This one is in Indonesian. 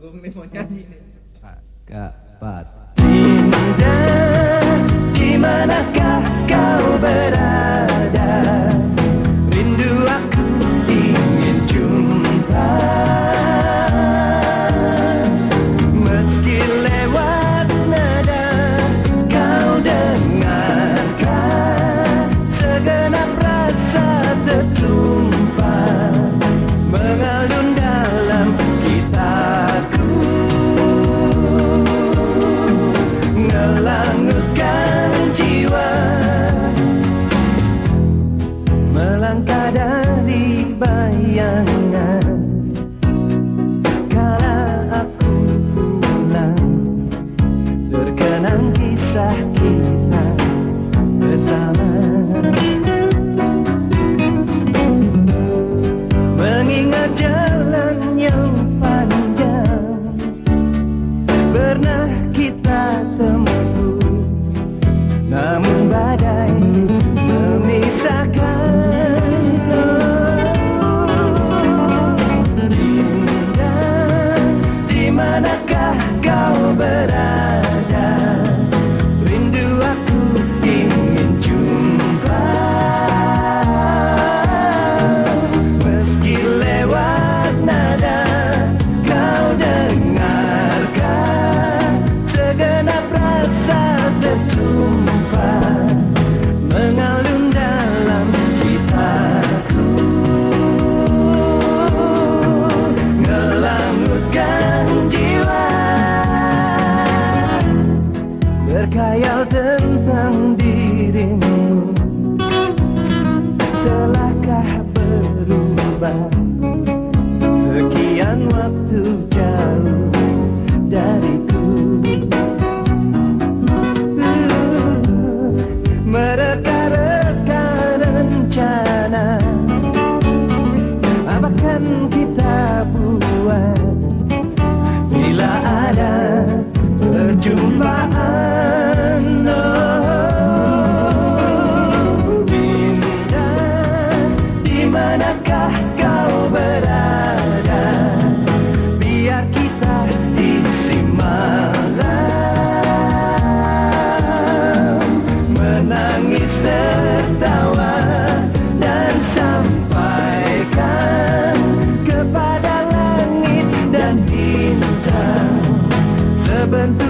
Monggo memonyanyine. Pak, Pak, dari bayangan. Kala aku pulang Terkenang kisah kita bersama. Manakah kau berada? akan kita buat. heaven.